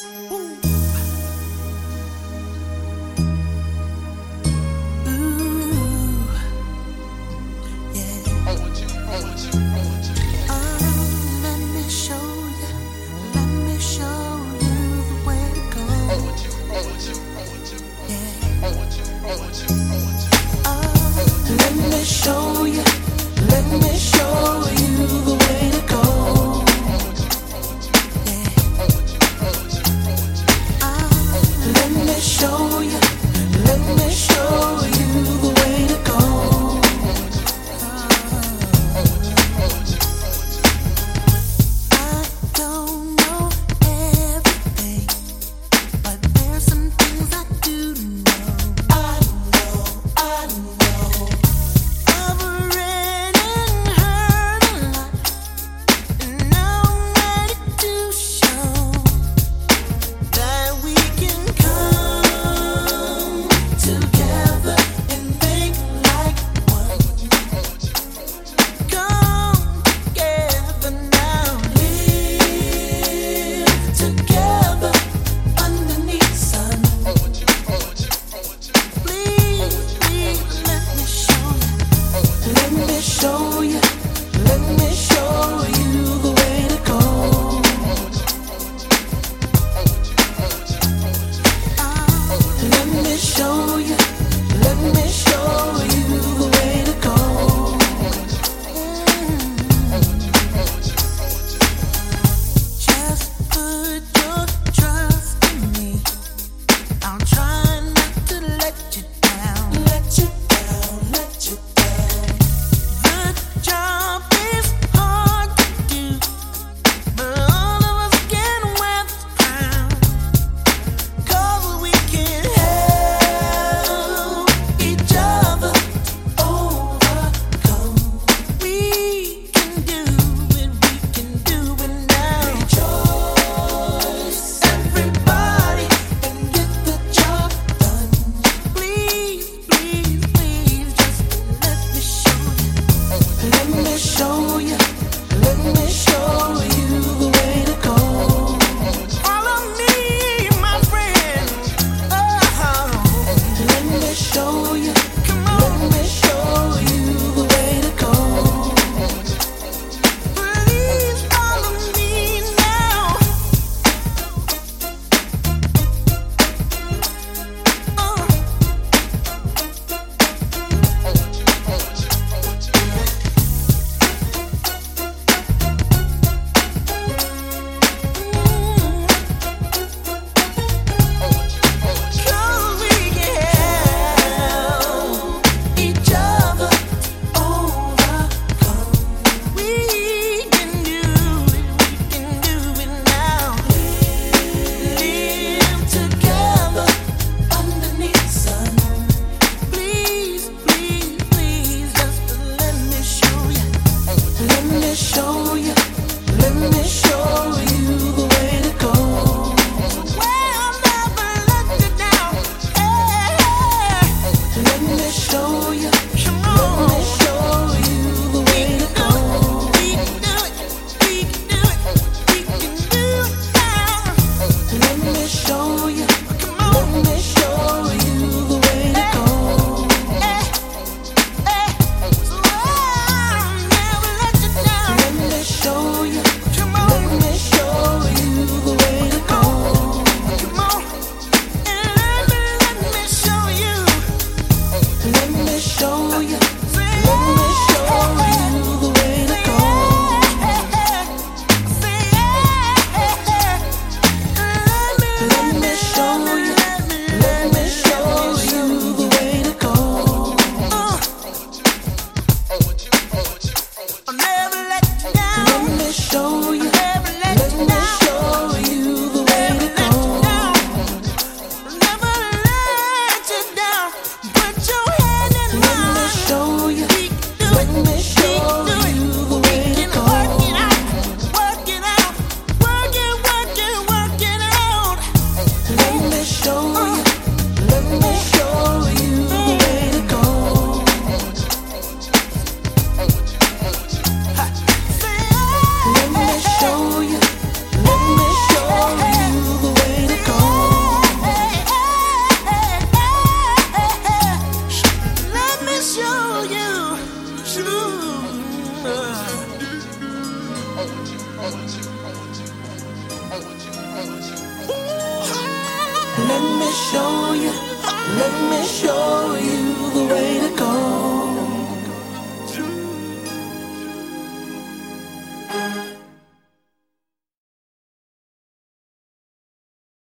Oh, know you. Show you, let me show you the way.